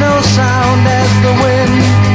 no sound as the wind.